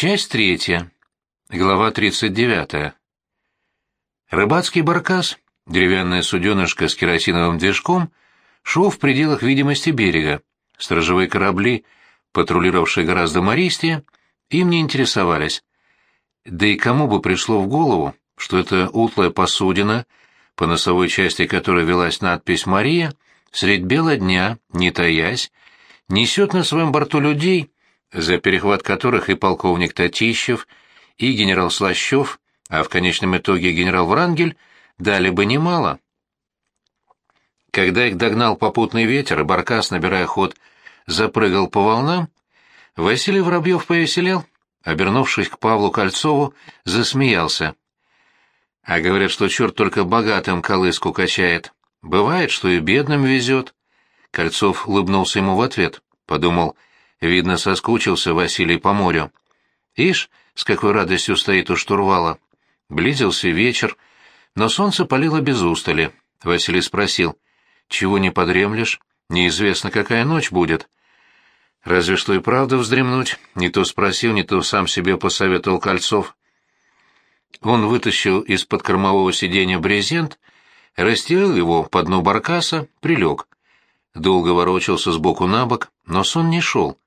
Часть третья. Глава 39. Рыбацкий баркас, деревянная суденышка с керосиновым движком, шел в пределах видимости берега. Стражевые корабли, патрулировавшие гораздо мористее, им не интересовались. Да и кому бы пришло в голову, что эта утлая посудина, по носовой части которой велась надпись «Мария», средь бела дня, не таясь, несет на своем борту людей, за перехват которых и полковник Татищев, и генерал Слащев, а в конечном итоге генерал Врангель, дали бы немало. Когда их догнал попутный ветер, и Баркас, набирая ход, запрыгал по волнам, Василий Воробьев повеселел, обернувшись к Павлу Кольцову, засмеялся. А говорят, что черт только богатым колыску качает. Бывает, что и бедным везет. Кольцов улыбнулся ему в ответ, подумал — Видно, соскучился Василий по морю. Ишь, с какой радостью стоит у штурвала. Близился вечер, но солнце палило без устали. Василий спросил, «Чего не подремлешь? Неизвестно, какая ночь будет». Разве что и правда вздремнуть, не то спросил, не то сам себе посоветовал Кольцов. Он вытащил из-под кормового сиденья брезент, расстелил его по дну баркаса, прилег. Долго ворочался сбоку на бок, но сон не шел.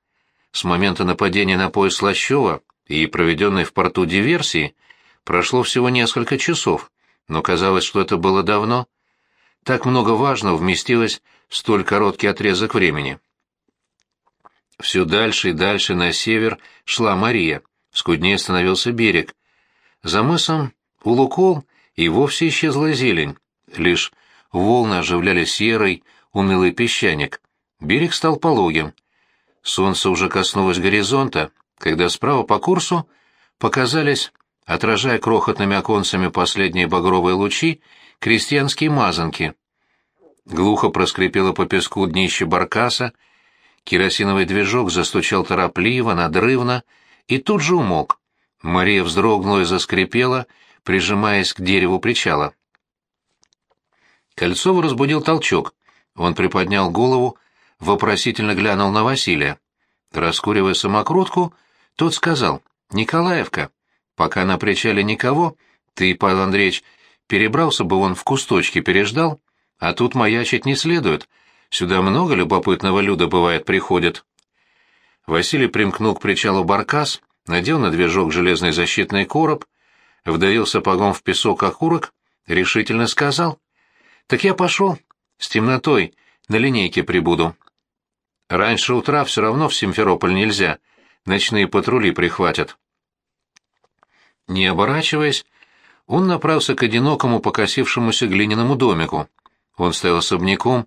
С момента нападения на пояс Слащева и проведенной в порту диверсии прошло всего несколько часов, но казалось, что это было давно. Так много важного вместилось в столь короткий отрезок времени. Все дальше и дальше на север шла Мария, скуднее становился берег. За мысом Улукол и вовсе исчезла зелень, лишь волны оживляли серый, унылый песчаник. Берег стал пологим. Солнце уже коснулось горизонта, когда справа по курсу показались, отражая крохотными оконцами последние багровые лучи, крестьянские мазанки. Глухо проскрипело по песку днище баркаса, керосиновый движок застучал торопливо, надрывно, и тут же умолк. Мария вздрогнула и заскрипела, прижимаясь к дереву причала. Кольцова разбудил толчок. Он приподнял голову, вопросительно глянул на Василия. Раскуривая самокрутку, тот сказал, «Николаевка, пока на причале никого, ты, Павел Андреевич, перебрался бы он в кусточки, переждал, а тут маячить не следует. Сюда много любопытного люда, бывает, приходит». Василий примкнул к причалу баркас, надел на движок железный защитный короб, вдавил сапогом в песок окурок, решительно сказал, «Так я пошел, с темнотой, на линейке прибуду». Раньше утра все равно в Симферополь нельзя, ночные патрули прихватят. Не оборачиваясь, он направился к одинокому покосившемуся глиняному домику. Он стоял особняком,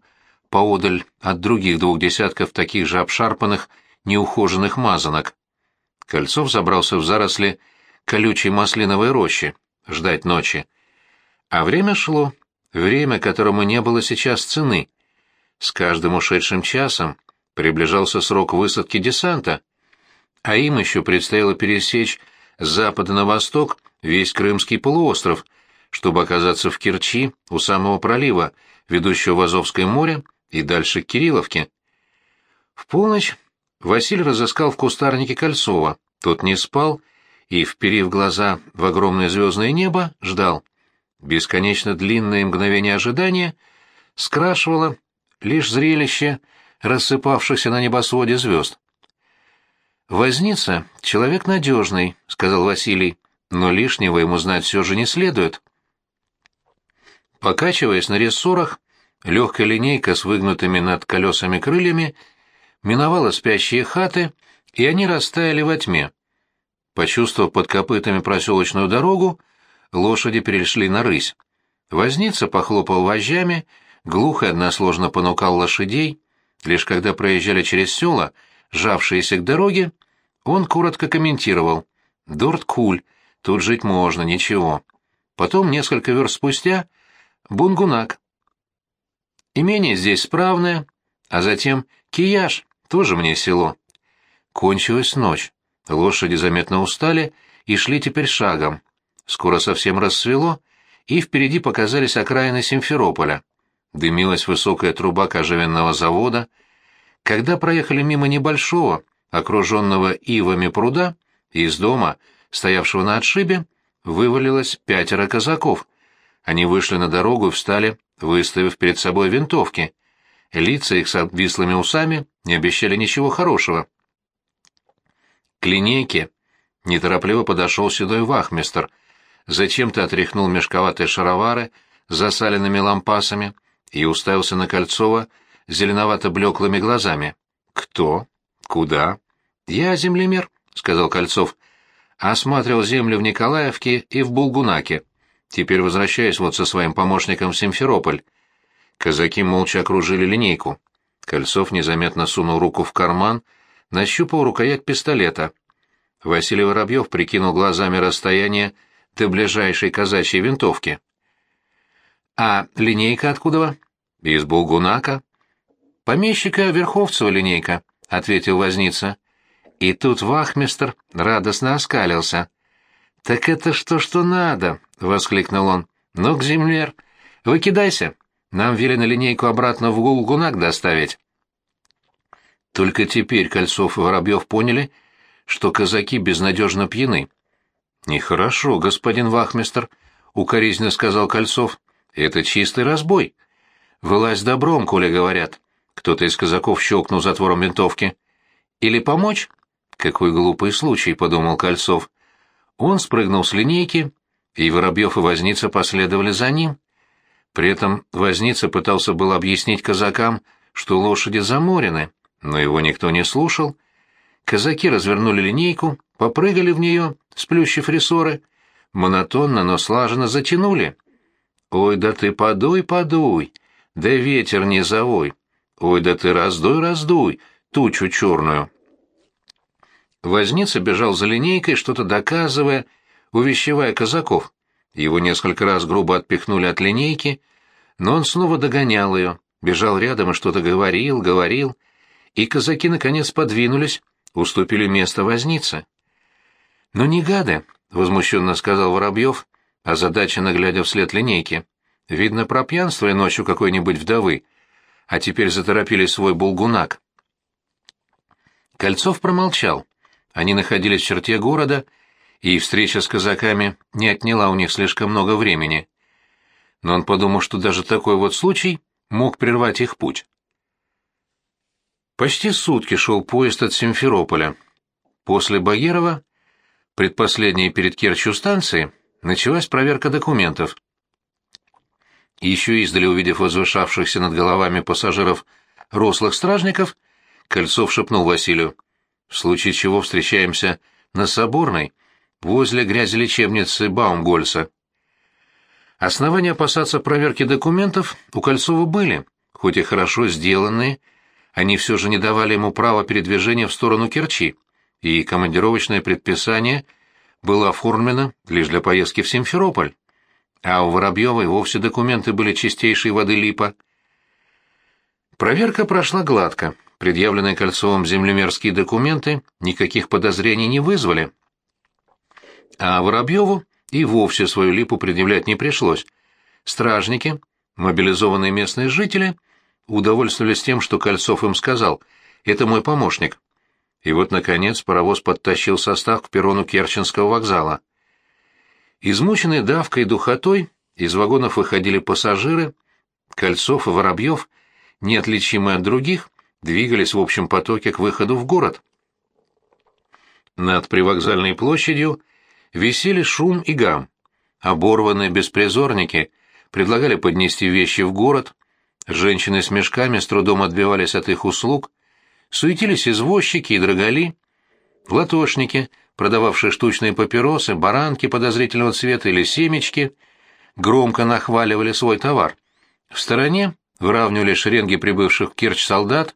поодаль от других двух десятков таких же обшарпанных, неухоженных мазанок. Кольцов забрался в заросли колючей маслиновой рощи, ждать ночи. А время шло, время, которому не было сейчас цены. С каждым ушедшим часом приближался срок высадки десанта, а им еще предстояло пересечь с запада на восток весь Крымский полуостров, чтобы оказаться в Керчи у самого пролива, ведущего в Азовское море и дальше к Кирилловке. В полночь Василий разыскал в кустарнике Кольцова, тот не спал и, вперив глаза в огромное звездное небо, ждал. Бесконечно длинное мгновение ожидания скрашивало лишь зрелище рассыпавшихся на небосводе звезд. «Возница — человек надежный», — сказал Василий, — «но лишнего ему знать все же не следует». Покачиваясь на рессорах, легкая линейка с выгнутыми над колесами крыльями миновала спящие хаты, и они растаяли во тьме. Почувствовав под копытами проселочную дорогу, лошади перешли на рысь. Возница похлопал вожжами, глухо и односложно понукал лошадей, Лишь когда проезжали через села, жавшиеся к дороге, он коротко комментировал. «Дорт куль, тут жить можно, ничего». Потом, несколько верст спустя, Бунгунак. Имение здесь справное, а затем Кияш, тоже мне село. Кончилась ночь. Лошади заметно устали и шли теперь шагом. Скоро совсем рассвело, и впереди показались окраины Симферополя дымилась высокая труба кожевенного завода. Когда проехали мимо небольшого, окруженного ивами пруда, Из дома, стоявшего на отшибе, вывалилось пятеро казаков. Они вышли на дорогу и встали, выставив перед собой винтовки. Лица их с обвислыми усами не обещали ничего хорошего. К линейке неторопливо подошел седой вахмистр, зачем-то отряхнул мешковатые шаровары засаленными лампасами и уставился на Кольцова зеленовато-блеклыми глазами. «Кто? Куда?» «Я землемер», — сказал Кольцов. «Осматривал землю в Николаевке и в Булгунаке. Теперь возвращаюсь вот со своим помощником в Симферополь». Казаки молча окружили линейку. Кольцов незаметно сунул руку в карман, нащупал рукоять пистолета. Василий Воробьев прикинул глазами расстояние до ближайшей казачьей винтовки. «А линейка откуда?» «Из Булгунака». «Помещика Верховцева линейка», — ответил возница. И тут вахмистр радостно оскалился. «Так это что, что надо?» — воскликнул он. «Ну, к землер, выкидайся. Нам велено линейку обратно в Гулгунак доставить». Только теперь Кольцов и Воробьев поняли, что казаки безнадежно пьяны. «Нехорошо, господин вахмистр», — укоризненно сказал Кольцов. «Это чистый разбой. Вылазь добром, коли говорят». Кто-то из казаков щелкнул затвором винтовки. «Или помочь?» «Какой глупый случай», — подумал Кольцов. Он спрыгнул с линейки, и Воробьев и Возница последовали за ним. При этом Возница пытался было объяснить казакам, что лошади заморены, но его никто не слушал. Казаки развернули линейку, попрыгали в нее, сплющив рессоры, монотонно, но слаженно затянули. «Ой, да ты подуй, подуй, да ветер не завой, ой, да ты раздуй, раздуй, тучу черную». Возница бежал за линейкой, что-то доказывая, увещевая казаков. Его несколько раз грубо отпихнули от линейки, но он снова догонял ее, бежал рядом и что-то говорил, говорил, и казаки наконец подвинулись, уступили место вознице. «Но не гады», — возмущенно сказал Воробьев, озадаченно глядя вслед линейки. «Видно, пропьянство ночью какой-нибудь вдовы, а теперь заторопили свой булгунак». Кольцов промолчал. Они находились в черте города, и встреча с казаками не отняла у них слишком много времени. Но он подумал, что даже такой вот случай мог прервать их путь. Почти сутки шел поезд от Симферополя. После Багирова, предпоследней перед Керчью станции, началась проверка документов. Еще издали увидев возвышавшихся над головами пассажиров рослых стражников, Кольцов шепнул Василию в случае чего встречаемся на Соборной, возле грязи лечебницы Баумгольца. Основания опасаться проверки документов у Кольцова были, хоть и хорошо сделанные, они все же не давали ему права передвижения в сторону Керчи, и командировочное предписание было оформлено лишь для поездки в Симферополь, а у Воробьевой вовсе документы были чистейшей воды липа. Проверка прошла гладко предъявленные Кольцовым землемерские документы никаких подозрений не вызвали. А Воробьеву и вовсе свою липу предъявлять не пришлось. Стражники, мобилизованные местные жители, удовольствовались тем, что Кольцов им сказал «это мой помощник». И вот, наконец, паровоз подтащил состав к перрону Керченского вокзала. Измученные давкой и духотой, из вагонов выходили пассажиры, Кольцов и Воробьев, неотличимые от других, двигались в общем потоке к выходу в город. Над привокзальной площадью висели шум и гам. Оборванные беспризорники предлагали поднести вещи в город, женщины с мешками с трудом отбивались от их услуг, суетились извозчики и драгали, латошники, продававшие штучные папиросы, баранки подозрительного цвета или семечки, громко нахваливали свой товар. В стороне выравнивали шеренги прибывших в Керчь солдат,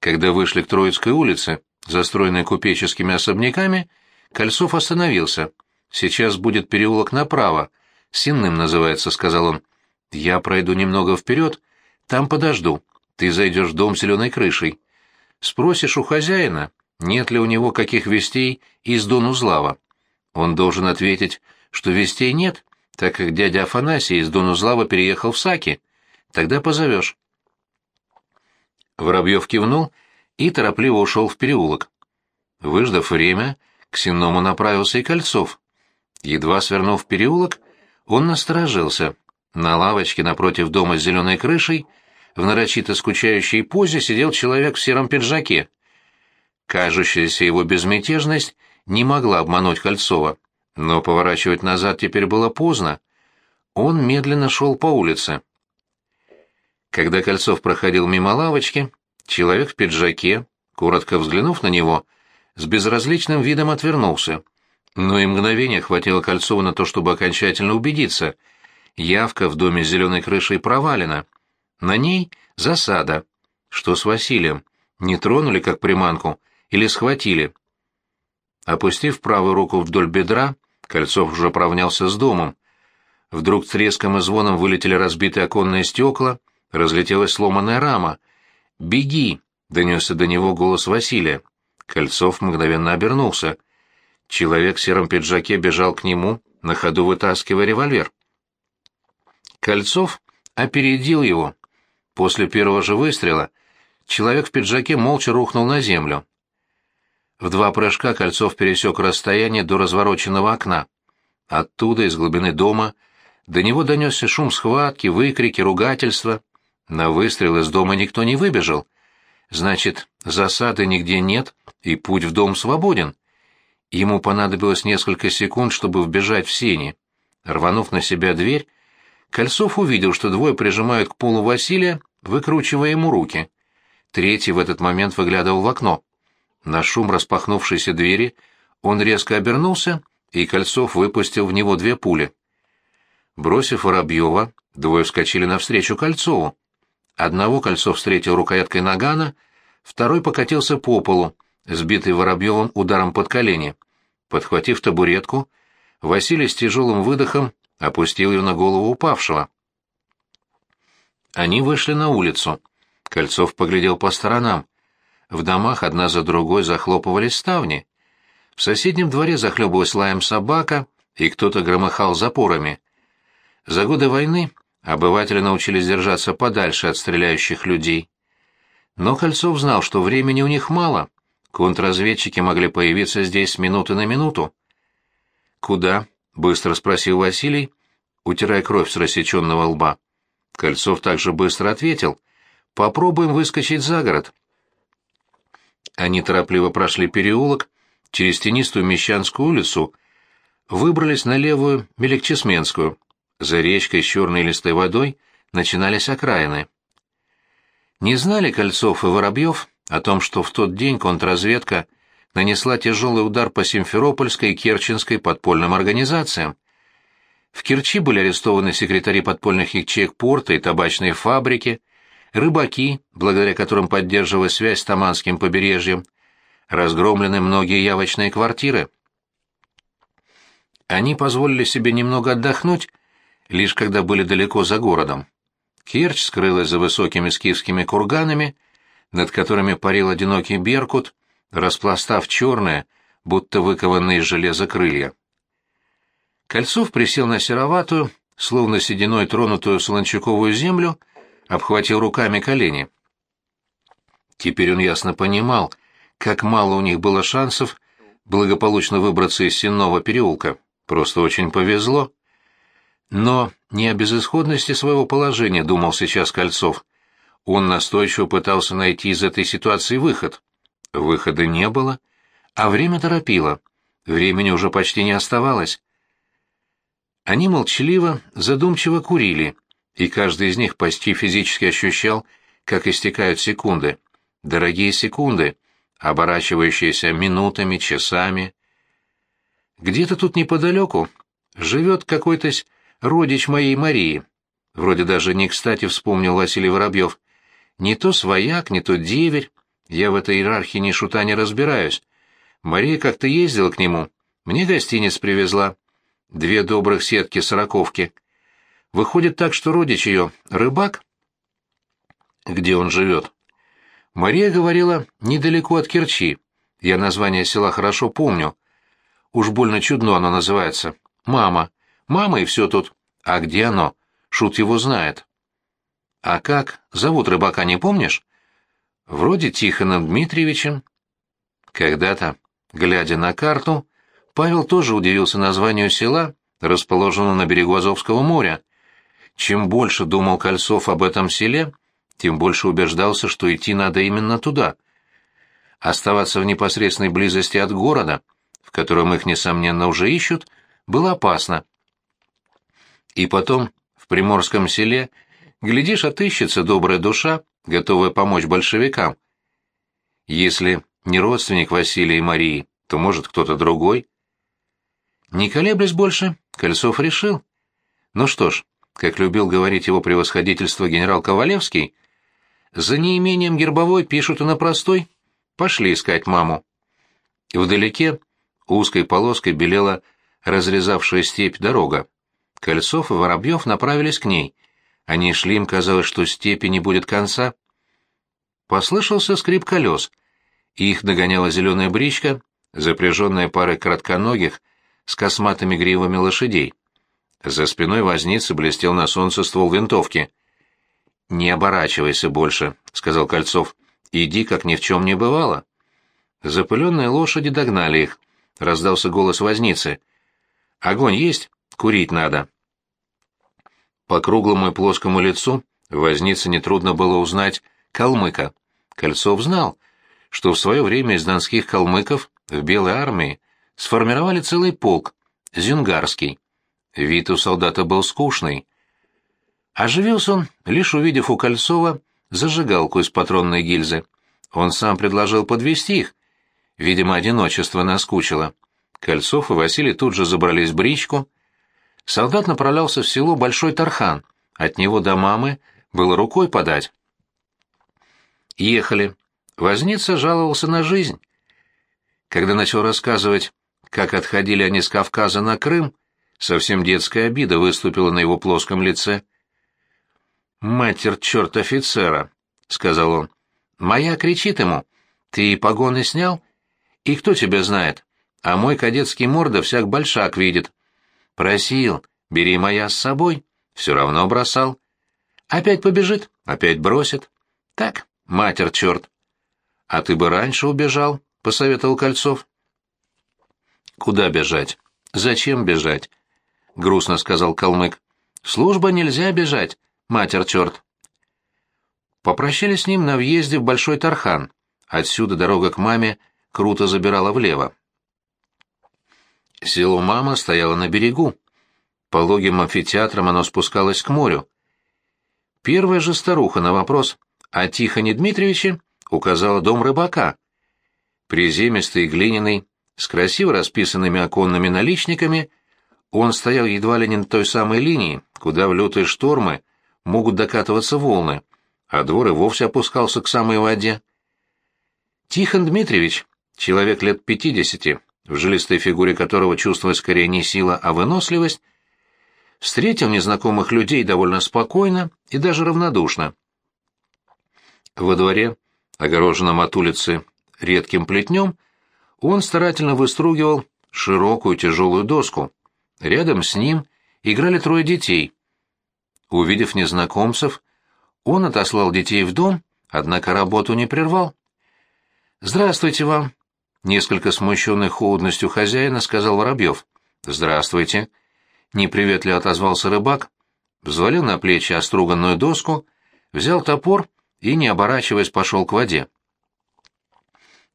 когда вышли к Троицкой улице, застроенной купеческими особняками, Кольцов остановился. «Сейчас будет переулок направо. Сенным называется», — сказал он. «Я пройду немного вперед, там подожду. Ты зайдешь в дом с зеленой крышей. Спросишь у хозяина, нет ли у него каких вестей из Донузлава. Он должен ответить, что вестей нет, так как дядя Афанасий из Донузлава переехал в Саки. Тогда позовешь. Воробьев кивнул и торопливо ушел в переулок. Выждав время, к Сенному направился и Кольцов. Едва свернув в переулок, он насторожился. На лавочке напротив дома с зеленой крышей в нарочито скучающей позе сидел человек в сером пиджаке. Кажущаяся его безмятежность не могла обмануть Кольцова, но поворачивать назад теперь было поздно. Он медленно шел по улице. Когда Кольцов проходил мимо лавочки, человек в пиджаке, коротко взглянув на него, с безразличным видом отвернулся. Но и мгновение хватило Кольцова на то, чтобы окончательно убедиться. Явка в доме с зеленой крышей провалена. На ней засада. Что с Василием? Не тронули, как приманку, или схватили? Опустив правую руку вдоль бедра, Кольцов уже провнялся с домом. Вдруг треском и звоном вылетели разбитые оконные стекла, разлетелась сломанная рама. «Беги!» — донесся до него голос Василия. Кольцов мгновенно обернулся. Человек в сером пиджаке бежал к нему, на ходу вытаскивая револьвер. Кольцов опередил его. После первого же выстрела человек в пиджаке молча рухнул на землю. В два прыжка Кольцов пересек расстояние до развороченного окна. Оттуда, из глубины дома, до него донесся шум схватки, выкрики, ругательства. На выстрел из дома никто не выбежал. Значит, засады нигде нет, и путь в дом свободен. Ему понадобилось несколько секунд, чтобы вбежать в сени. Рванув на себя дверь, Кольцов увидел, что двое прижимают к полу Василия, выкручивая ему руки. Третий в этот момент выглядывал в окно. На шум распахнувшейся двери он резко обернулся, и Кольцов выпустил в него две пули. Бросив Воробьева, двое вскочили навстречу Кольцову. Одного Кольцов встретил рукояткой нагана, второй покатился по полу, сбитый Воробьевым ударом под колени. Подхватив табуретку, Василий с тяжелым выдохом опустил ее на голову упавшего. Они вышли на улицу. Кольцов поглядел по сторонам. В домах одна за другой захлопывались ставни. В соседнем дворе захлебывалась лаем собака, и кто-то громыхал запорами. За годы войны обыватели научились держаться подальше от стреляющих людей. Но Кольцов знал, что времени у них мало. Контрразведчики могли появиться здесь с минуты на минуту. «Куда?» — быстро спросил Василий, утирая кровь с рассеченного лба. Кольцов также быстро ответил. «Попробуем выскочить за город». Они торопливо прошли переулок, через тенистую Мещанскую улицу, выбрались на левую Меликчесменскую. За речкой с черной листой водой начинались окраины. Не знали Кольцов и Воробьев о том, что в тот день контрразведка нанесла тяжелый удар по Симферопольской и Керченской подпольным организациям. В Керчи были арестованы секретари подпольных ячеек порта и табачной фабрики, рыбаки, благодаря которым поддерживалась связь с Таманским побережьем, разгромлены многие явочные квартиры. Они позволили себе немного отдохнуть, лишь когда были далеко за городом. Керчь скрылась за высокими скифскими курганами, над которыми парил одинокий беркут, распластав черные, будто выкованные из железа крылья. Кольцов присел на сероватую, словно сединой тронутую солончаковую землю, обхватил руками колени. Теперь он ясно понимал, как мало у них было шансов благополучно выбраться из Сенного переулка. Просто очень повезло. Но не о безысходности своего положения думал сейчас Кольцов. Он настойчиво пытался найти из этой ситуации выход. Выхода не было, а время торопило. Времени уже почти не оставалось. Они молчаливо, задумчиво курили, и каждый из них почти физически ощущал, как истекают секунды. Дорогие секунды, оборачивающиеся минутами, часами. Где-то тут неподалеку живет какой-то родич моей Марии. Вроде даже не кстати вспомнил Василий Воробьев. Не то свояк, не то деверь. Я в этой иерархии ни шута не разбираюсь. Мария как-то ездила к нему. Мне гостиниц привезла. Две добрых сетки сороковки. Выходит так, что родич ее — рыбак? Где он живет? Мария говорила, недалеко от Керчи. Я название села хорошо помню. Уж больно чудно оно называется. Мама. Мама и все тут. А где оно? Шут его знает. А как? Зовут рыбака, не помнишь? Вроде Тихоном Дмитриевичем. Когда-то, Глядя на карту, Павел тоже удивился названию села, расположенного на берегу Азовского моря. Чем больше думал Кольцов об этом селе, тем больше убеждался, что идти надо именно туда. Оставаться в непосредственной близости от города, в котором их, несомненно, уже ищут, было опасно. И потом, в приморском селе, глядишь, отыщется добрая душа, готовая помочь большевикам. Если не родственник Василия и Марии, то, может, кто-то другой. Не колеблясь больше, Кольцов решил. Ну что ж, как любил говорить его превосходительство генерал Ковалевский, за неимением гербовой пишут и на простой. Пошли искать маму. Вдалеке узкой полоской белела разрезавшая степь дорога. Кольцов и Воробьев направились к ней. Они шли, им казалось, что степи не будет конца. Послышался скрип колес. Их догоняла зеленая бричка, запряженная парой кратконогих с косматыми гривами лошадей. За спиной возницы блестел на солнце ствол винтовки. «Не оборачивайся больше», — сказал Кольцов. «Иди, как ни в чем не бывало». Запыленные лошади догнали их. Раздался голос возницы. «Огонь есть? Курить надо». По круглому и плоскому лицу вознице нетрудно было узнать калмыка. Кольцов знал, что в свое время из донских калмыков в Белой армии сформировали целый полк, Зюнгарский. Вид у солдата был скучный. Оживился он, лишь увидев у Кольцова зажигалку из патронной гильзы. Он сам предложил подвести их. Видимо, одиночество наскучило. Кольцов и Василий тут же забрались в бричку. Солдат направлялся в село Большой Тархан. От него до мамы было рукой подать. Ехали. Возница жаловался на жизнь. Когда начал рассказывать, как отходили они с Кавказа на Крым, Совсем детская обида выступила на его плоском лице. «Матер черт офицера», — сказал он. «Моя кричит ему. Ты погоны снял? И кто тебя знает? А мой кадетский морда всяк большак видит. Просил, бери моя с собой. Все равно бросал. Опять побежит, опять бросит. Так, матер черт. А ты бы раньше убежал, — посоветовал Кольцов. Куда бежать? Зачем бежать? — грустно сказал калмык. «Служба нельзя бежать, матер черт». Попрощались с ним на въезде в Большой Тархан. Отсюда дорога к маме круто забирала влево. Село мама стояло на берегу. Пологим амфитеатром оно спускалось к морю. Первая же старуха на вопрос о Тихоне Дмитриевиче указала дом рыбака. Приземистый, глиняный, с красиво расписанными оконными наличниками — он стоял едва ли не на той самой линии, куда в лютые штормы могут докатываться волны, а двор и вовсе опускался к самой воде. Тихон Дмитриевич, человек лет пятидесяти, в жилистой фигуре которого чувствовалась скорее не сила, а выносливость, встретил незнакомых людей довольно спокойно и даже равнодушно. Во дворе, огороженном от улицы редким плетнем, он старательно выстругивал широкую тяжелую доску. Рядом с ним играли трое детей. Увидев незнакомцев, он отослал детей в дом, однако работу не прервал. «Здравствуйте вам!» — несколько смущенный холодностью хозяина сказал Воробьев. «Здравствуйте!» — неприветливо отозвался рыбак, взвалил на плечи оструганную доску, взял топор и, не оборачиваясь, пошел к воде.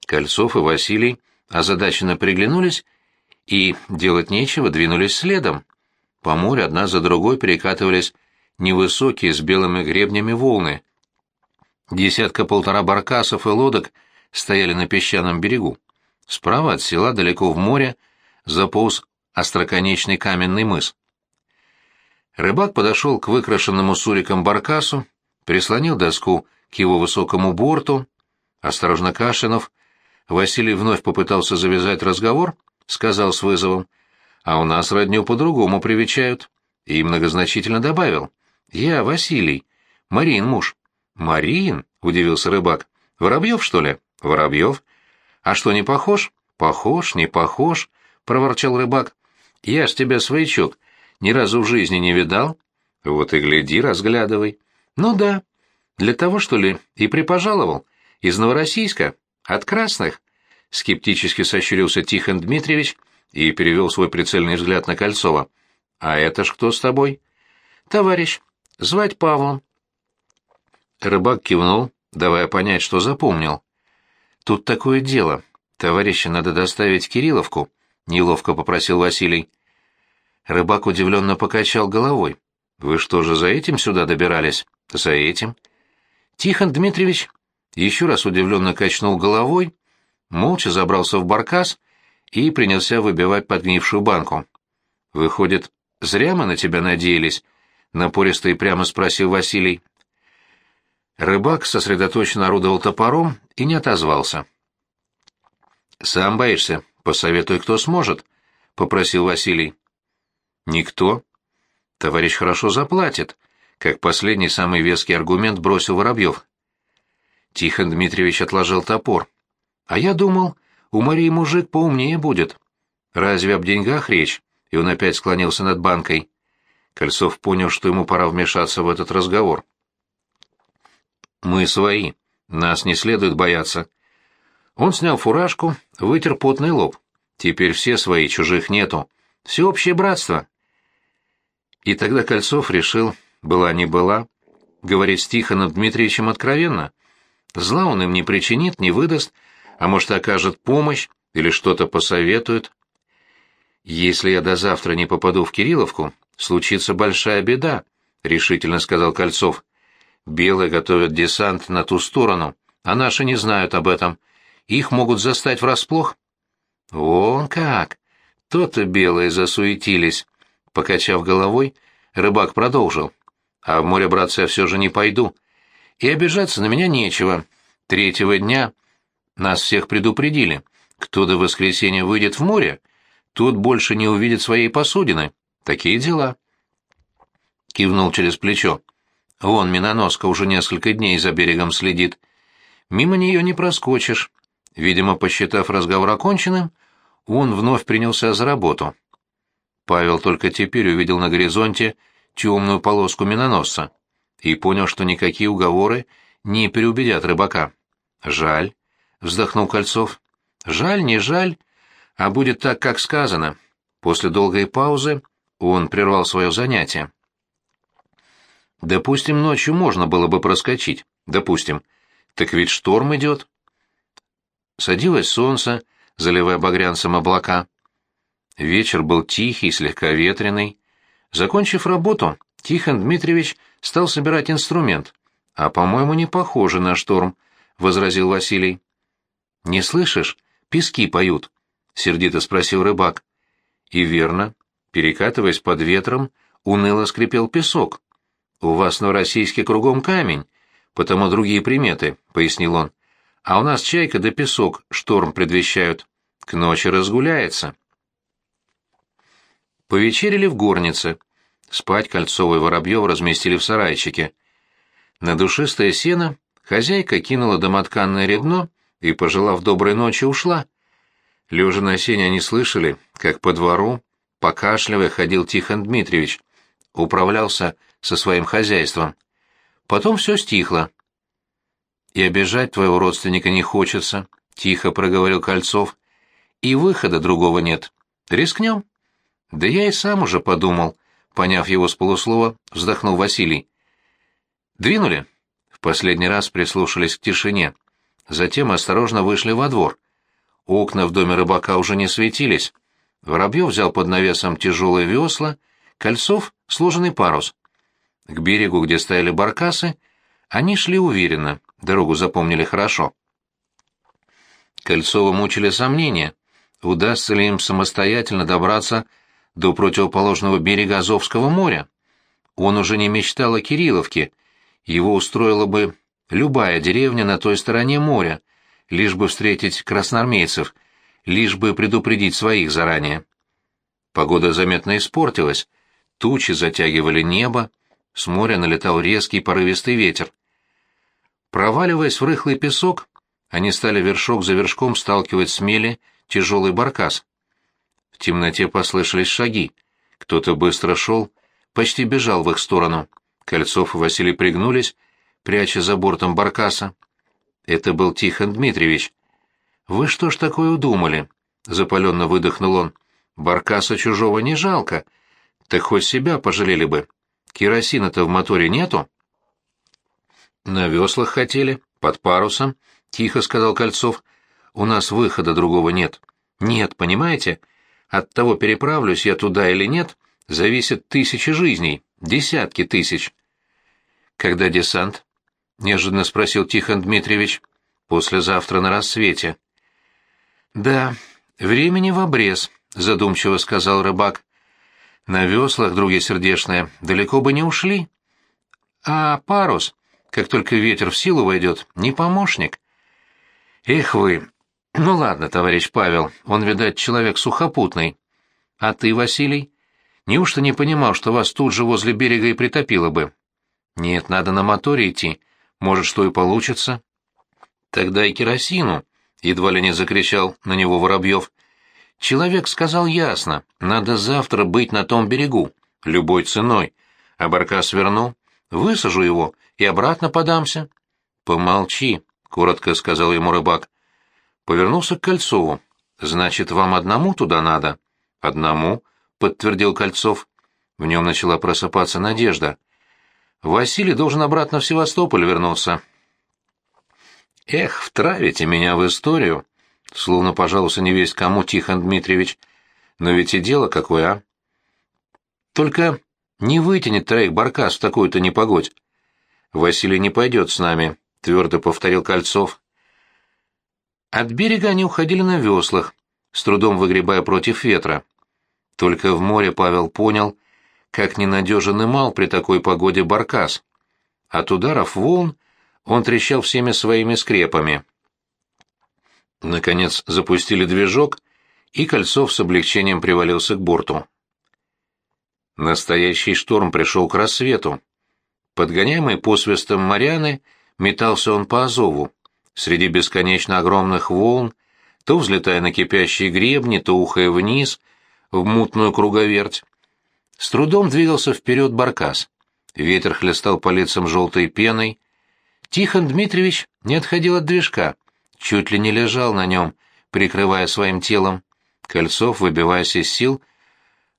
Кольцов и Василий озадаченно приглянулись и, делать нечего, двинулись следом. По морю одна за другой перекатывались невысокие с белыми гребнями волны. Десятка-полтора баркасов и лодок стояли на песчаном берегу. Справа от села, далеко в море, заполз остроконечный каменный мыс. Рыбак подошел к выкрашенному суриком баркасу, прислонил доску к его высокому борту. Осторожно кашлянув, Василий вновь попытался завязать разговор, сказал с вызовом. «А у нас родню по-другому привечают». И многозначительно добавил. «Я Василий. Марин муж». «Марин?» — удивился рыбак. «Воробьев, что ли?» «Воробьев». «А что, не похож?» «Похож, не похож», — проворчал рыбак. «Я ж тебя, своячок, ни разу в жизни не видал». «Вот и гляди, разглядывай». «Ну да. Для того, что ли, и припожаловал. Из Новороссийска. От красных. Скептически сощурился Тихон Дмитриевич и перевел свой прицельный взгляд на Кольцова. «А это ж кто с тобой?» «Товарищ. Звать Павлом». Рыбак кивнул, давая понять, что запомнил. «Тут такое дело. Товарища надо доставить в Кирилловку», — неловко попросил Василий. Рыбак удивленно покачал головой. «Вы что же за этим сюда добирались?» «За этим». Тихон Дмитриевич еще раз удивленно качнул головой, молча забрался в баркас и принялся выбивать подгнившую банку. «Выходит, зря мы на тебя надеялись?» — напористо и прямо спросил Василий. Рыбак сосредоточенно орудовал топором и не отозвался. «Сам боишься? Посоветуй, кто сможет», — попросил Василий. «Никто. Товарищ хорошо заплатит», — как последний самый веский аргумент бросил Воробьев. Тихон Дмитриевич отложил топор. «А я думал, у Марии мужик поумнее будет. Разве об деньгах речь?» И он опять склонился над банкой. Кольцов понял, что ему пора вмешаться в этот разговор. Мы свои. Нас не следует бояться. Он снял фуражку, вытер потный лоб. Теперь все свои, чужих нету. Всеобщее братство. И тогда Кольцов решил, была не была, говорить с Тихоном Дмитриевичем откровенно. Зла он им не причинит, не выдаст, а может, окажет помощь или что-то посоветует. «Если я до завтра не попаду в Кирилловку, случится большая беда», — решительно сказал Кольцов. Белые готовят десант на ту сторону, а наши не знают об этом. Их могут застать врасплох. Вон как! То-то белые засуетились. Покачав головой, рыбак продолжил. А в море, братцы, я все же не пойду. И обижаться на меня нечего. Третьего дня нас всех предупредили. Кто до воскресенья выйдет в море, тот больше не увидит своей посудины. Такие дела. Кивнул через плечо. Вон миноноска уже несколько дней за берегом следит. Мимо нее не проскочишь. Видимо, посчитав разговор оконченным, он вновь принялся за работу. Павел только теперь увидел на горизонте темную полоску миноносца и понял, что никакие уговоры не переубедят рыбака. «Жаль», — вздохнул Кольцов. «Жаль, не жаль, а будет так, как сказано». После долгой паузы он прервал свое занятие. Допустим, ночью можно было бы проскочить. Допустим. Так ведь шторм идет. Садилось солнце, заливая багрянцем облака. Вечер был тихий, слегка ветреный. Закончив работу, Тихон Дмитриевич стал собирать инструмент. «А, по-моему, не похоже на шторм», — возразил Василий. «Не слышишь? Пески поют», — сердито спросил рыбак. И верно, перекатываясь под ветром, уныло скрипел песок. «У вас новороссийский кругом камень, потому другие приметы», — пояснил он. «А у нас чайка да песок шторм предвещают. К ночи разгуляется». Повечерили в горнице. Спать Кольцова и Воробьев разместили в сарайчике. На душистое сено хозяйка кинула домотканное редно и, пожелав доброй ночи, ушла. Лежа на сене они слышали, как по двору, покашливая, ходил Тихон Дмитриевич. Управлялся со своим хозяйством. Потом все стихло. «И обижать твоего родственника не хочется», — тихо проговорил Кольцов. «И выхода другого нет. Рискнем?» «Да я и сам уже подумал», — поняв его с полуслова, вздохнул Василий. «Двинули?» В последний раз прислушались к тишине. Затем осторожно вышли во двор. Окна в доме рыбака уже не светились. Воробьев взял под навесом тяжелые весла, Кольцов — сложенный парус. К берегу, где стояли баркасы, они шли уверенно, дорогу запомнили хорошо. Кольцова мучили сомнения, удастся ли им самостоятельно добраться до противоположного берега Азовского моря. Он уже не мечтал о Кирилловке, его устроила бы любая деревня на той стороне моря, лишь бы встретить красноармейцев, лишь бы предупредить своих заранее. Погода заметно испортилась, тучи затягивали небо, с моря налетал резкий порывистый ветер. Проваливаясь в рыхлый песок, они стали вершок за вершком сталкивать с мели тяжелый баркас. В темноте послышались шаги. Кто-то быстро шел, почти бежал в их сторону. Кольцов и Василий пригнулись, пряча за бортом баркаса. Это был Тихон Дмитриевич. «Вы что ж такое удумали?» — запаленно выдохнул он. «Баркаса чужого не жалко. Так хоть себя пожалели бы. Керосина-то в моторе нету?» «На веслах хотели, под парусом», — тихо сказал Кольцов. «У нас выхода другого нет». «Нет, понимаете? От того, переправлюсь я туда или нет, зависят тысячи жизней, десятки тысяч». «Когда десант?» — неожиданно спросил Тихон Дмитриевич. «Послезавтра на рассвете». «Да, времени в обрез», — задумчиво сказал рыбак. «На веслах, други сердечные, далеко бы не ушли. А парус, как только ветер в силу войдет, не помощник». «Эх вы! Ну ладно, товарищ Павел, он, видать, человек сухопутный. А ты, Василий, неужто не понимал, что вас тут же возле берега и притопило бы?» «Нет, надо на моторе идти. Может, что и получится». «Тогда и керосину», — едва ли не закричал на него Воробьев. «Человек сказал ясно, надо завтра быть на том берегу, любой ценой. А Баркас вернул, высажу его и обратно подамся». «Помолчи», — коротко сказал ему рыбак. Повернулся к Кольцову. «Значит, вам одному туда надо?» «Одному», — подтвердил Кольцов. В нем начала просыпаться надежда. «Василий должен обратно в Севастополь вернуться». «Эх, втравите меня в историю», — словно пожалуйста не весь кому, Тихон Дмитриевич. «Но ведь и дело какое, а?» «Только не вытянет троих баркас в такую-то непогодь». «Василий не пойдет с нами», — твердо повторил Кольцов. От берега они уходили на веслах, с трудом выгребая против ветра. Только в море Павел понял, как ненадежен и мал при такой погоде баркас. От ударов волн он трещал всеми своими скрепами. Наконец запустили движок, и Кольцов с облегчением привалился к борту. Настоящий шторм пришел к рассвету. Подгоняемый посвистом Марианы, метался он по Азову, среди бесконечно огромных волн, то взлетая на кипящие гребни, то ухая вниз, в мутную круговерть. С трудом двигался вперед баркас. Ветер хлестал по лицам желтой пеной, Тихон Дмитриевич не отходил от движка, чуть ли не лежал на нем, прикрывая своим телом. Кольцов, выбиваясь из сил,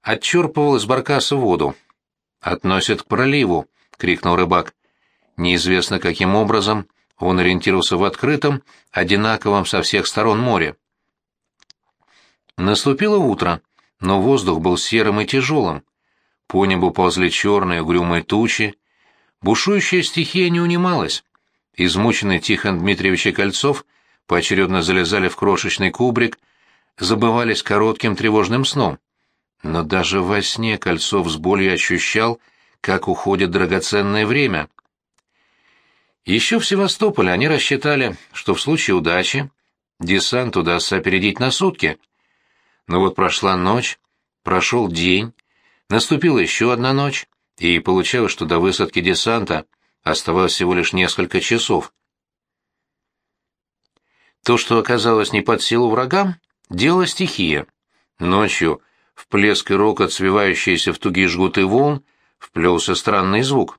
отчерпывал из баркаса воду. «Относят к проливу!» — крикнул рыбак. Неизвестно каким образом он ориентировался в открытом, одинаковом со всех сторон море. Наступило утро, но воздух был серым и тяжелым. По небу ползли черные угрюмые тучи. Бушующая стихия не унималась. Измученный Тихон Дмитриевич и Кольцов поочередно залезали в крошечный кубрик, забывались коротким тревожным сном. Но даже во сне Кольцов с болью ощущал, как уходит драгоценное время. Еще в Севастополе они рассчитали, что в случае удачи десант удастся опередить на сутки. Но вот прошла ночь, прошел день, наступила еще одна ночь, и получалось, что до высадки десанта — Оставалось всего лишь несколько часов. То, что оказалось не под силу врагам, дело стихия. Ночью, в плеск и рокот, свивающиеся в тугие жгуты волн, вплелся странный звук.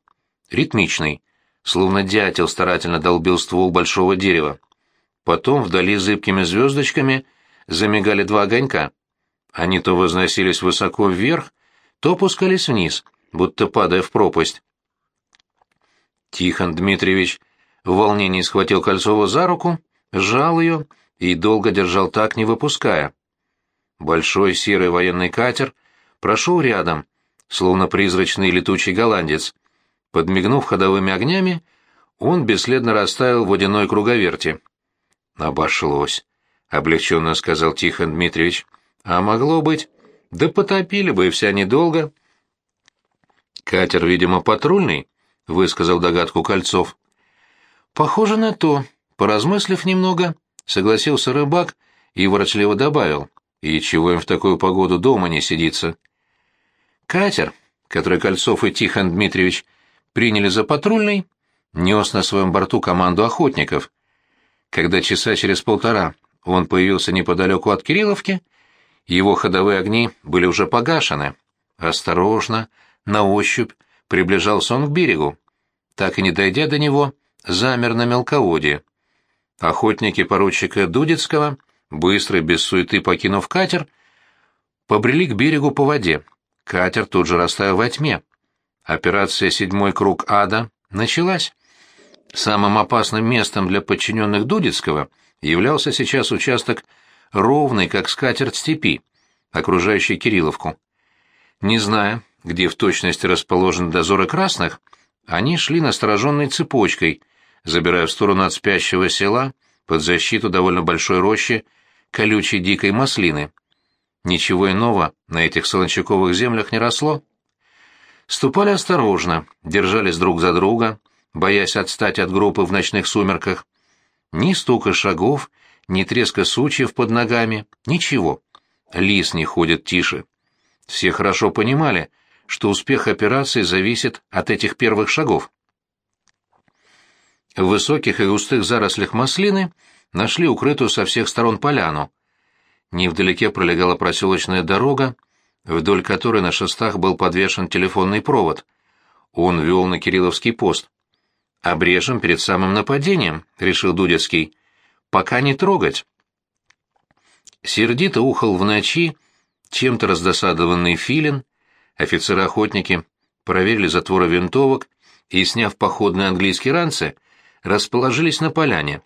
Ритмичный, словно дятел старательно долбил ствол большого дерева. Потом вдали зыбкими звездочками замигали два огонька. Они то возносились высоко вверх, то опускались вниз, будто падая в пропасть. Тихон Дмитриевич в волнении схватил Кольцова за руку, сжал ее и долго держал так, не выпуская. Большой серый военный катер прошел рядом, словно призрачный летучий голландец. Подмигнув ходовыми огнями, он бесследно растаял в водяной круговерти. «Обошлось», — облегченно сказал Тихон Дмитриевич. «А могло быть? Да потопили бы и вся недолго». «Катер, видимо, патрульный?» — высказал догадку Кольцов. «Похоже на то», — поразмыслив немного, согласился рыбак и ворочливо добавил. «И чего им в такую погоду дома не сидится?» Катер, который Кольцов и Тихон Дмитриевич приняли за патрульный, нес на своем борту команду охотников. Когда часа через полтора он появился неподалеку от Кирилловки, его ходовые огни были уже погашены. Осторожно, на ощупь, Приближался он к берегу. Так и не дойдя до него, замер на мелководье. Охотники поручика Дудецкого, быстро, без суеты покинув катер, побрели к берегу по воде. Катер тут же растаял во тьме. Операция «Седьмой круг ада» началась. Самым опасным местом для подчиненных Дудецкого являлся сейчас участок ровный, как скатерть степи, окружающий Кирилловку. Не зная, где в точности расположены дозоры красных, они шли настороженной цепочкой, забирая в сторону от спящего села под защиту довольно большой рощи колючей дикой маслины. Ничего иного на этих солончаковых землях не росло. Ступали осторожно, держались друг за друга, боясь отстать от группы в ночных сумерках. Ни стука шагов, ни треска сучьев под ногами, ничего. Лис не ходит тише. Все хорошо понимали, что успех операции зависит от этих первых шагов. В высоких и густых зарослях маслины нашли укрытую со всех сторон поляну. Невдалеке пролегала проселочная дорога, вдоль которой на шестах был подвешен телефонный провод. Он вел на Кирилловский пост. «Обрежем перед самым нападением», — решил Дудецкий. «Пока не трогать». Сердито ухал в ночи чем-то раздосадованный филин. Офицеры-охотники проверили затворы винтовок и, сняв походные английские ранцы, расположились на поляне.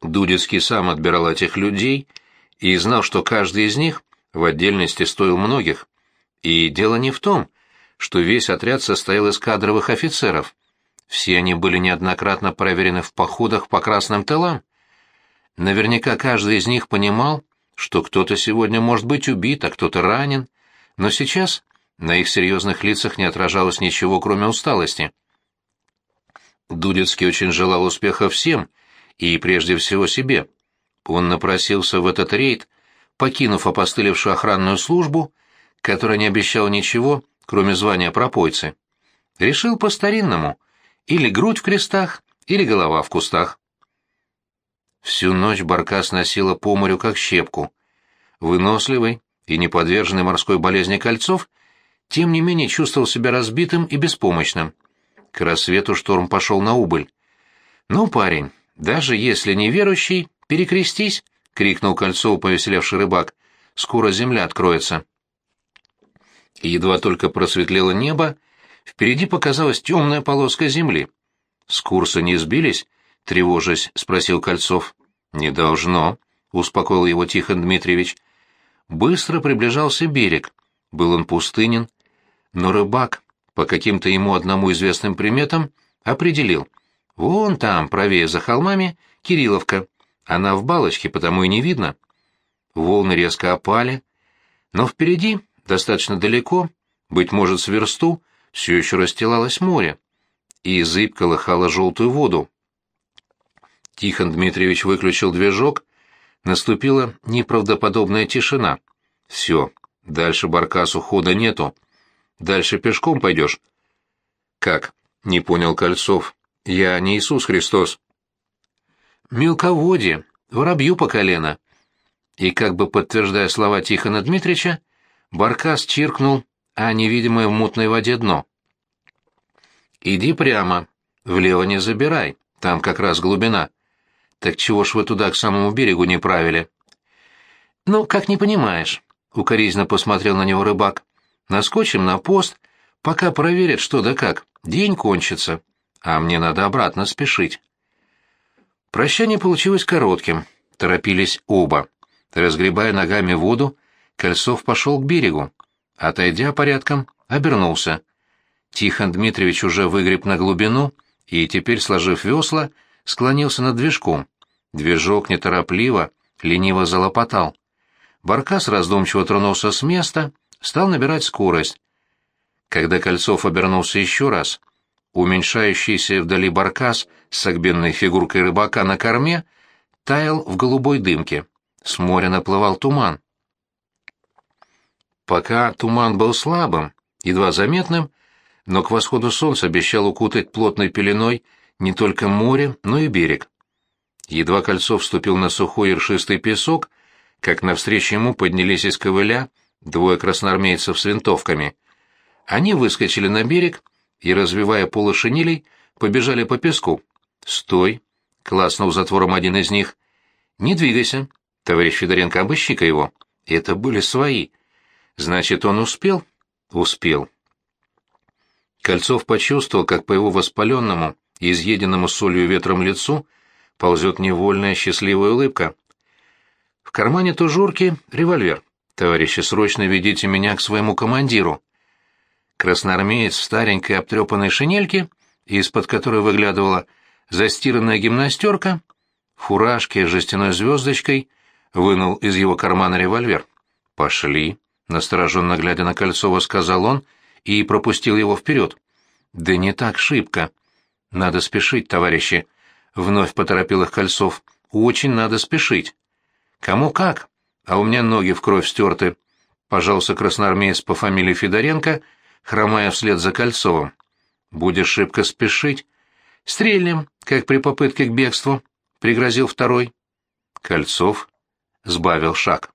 Дудецкий сам отбирал этих людей и знал, что каждый из них в отдельности стоил многих. И дело не в том, что весь отряд состоял из кадровых офицеров. Все они были неоднократно проверены в походах по красным тылам. Наверняка каждый из них понимал, что кто-то сегодня может быть убит, а кто-то ранен, но сейчас на их серьезных лицах не отражалось ничего, кроме усталости. Дудецкий очень желал успеха всем, и прежде всего себе. Он напросился в этот рейд, покинув опостылевшую охранную службу, которая не обещала ничего, кроме звания пропойцы. Решил по-старинному — или грудь в крестах, или голова в кустах. Всю ночь Баркас носила по морю как щепку. Выносливый и неподверженный морской болезни кольцов, тем не менее чувствовал себя разбитым и беспомощным. К рассвету шторм пошел на убыль. «Ну, парень, даже если не верующий, перекрестись!» — крикнул Кольцову повеселевший рыбак. «Скоро земля откроется». едва только просветлело небо, Впереди показалась темная полоска земли. «С курса не сбились?» — тревожась, спросил Кольцов. «Не должно», — успокоил его Тихон Дмитриевич. Быстро приближался берег. Был он пустынен. Но рыбак, по каким-то ему одному известным приметам, определил. Вон там, правее за холмами, Кирилловка. Она в балочке, потому и не видно. Волны резко опали. Но впереди, достаточно далеко, быть может, с версту, все еще расстилалось море, и зыбко лыхало желтую воду. Тихон Дмитриевич выключил движок, наступила неправдоподобная тишина. Все, дальше Баркасу хода нету. Дальше пешком пойдешь. Как? Не понял Кольцов. Я не Иисус Христос. Мелководье, воробью по колено. И как бы подтверждая слова Тихона Дмитрича, Баркас чиркнул а невидимое в мутной воде дно. «Иди прямо, влево не забирай, там как раз глубина. Так чего ж вы туда к самому берегу не правили?» «Ну, как не понимаешь», — укоризненно посмотрел на него рыбак. «Наскочим на пост, пока проверят, что да как. День кончится, а мне надо обратно спешить». Прощание получилось коротким, торопились оба. Разгребая ногами воду, Кольцов пошел к берегу. Отойдя порядком, обернулся. Тихон Дмитриевич уже выгреб на глубину и теперь, сложив весла, склонился над движком. Движок неторопливо, лениво залопотал. Баркас раздумчиво тронулся с места, стал набирать скорость. Когда Кольцов обернулся еще раз, уменьшающийся вдали баркас с согбенной фигуркой рыбака на корме таял в голубой дымке. С моря наплывал туман. Пока туман был слабым, едва заметным, но к восходу солнца обещал укутать плотной пеленой не только море, но и берег. Едва кольцо вступил на сухой ершистый песок, как навстречу ему поднялись из ковыля двое красноармейцев с винтовками. Они выскочили на берег и, развивая полы шинелей, побежали по песку. «Стой!» — класснул затвором один из них. «Не двигайся. Товарищ Федоренко, обыщи-ка его». Это были свои. Значит, он успел? Успел. Кольцов почувствовал, как по его воспаленному, изъеденному солью ветром лицу ползет невольная счастливая улыбка. В кармане тужурки револьвер. «Товарищи, срочно ведите меня к своему командиру». Красноармеец в старенькой обтрепанной шинельке, из-под которой выглядывала застиранная гимнастерка, фуражке с жестяной звездочкой, вынул из его кармана револьвер. «Пошли», — настороженно глядя на Кольцова, сказал он и пропустил его вперед. «Да не так шибко. Надо спешить, товарищи», — вновь поторопил их Кольцов. «Очень надо спешить». «Кому как? А у меня ноги в кровь стерты», — пожался красноармеец по фамилии Федоренко, хромая вслед за Кольцовым. «Будешь шибко спешить?» «Стрельнем, как при попытке к бегству», — пригрозил второй. Кольцов сбавил шаг.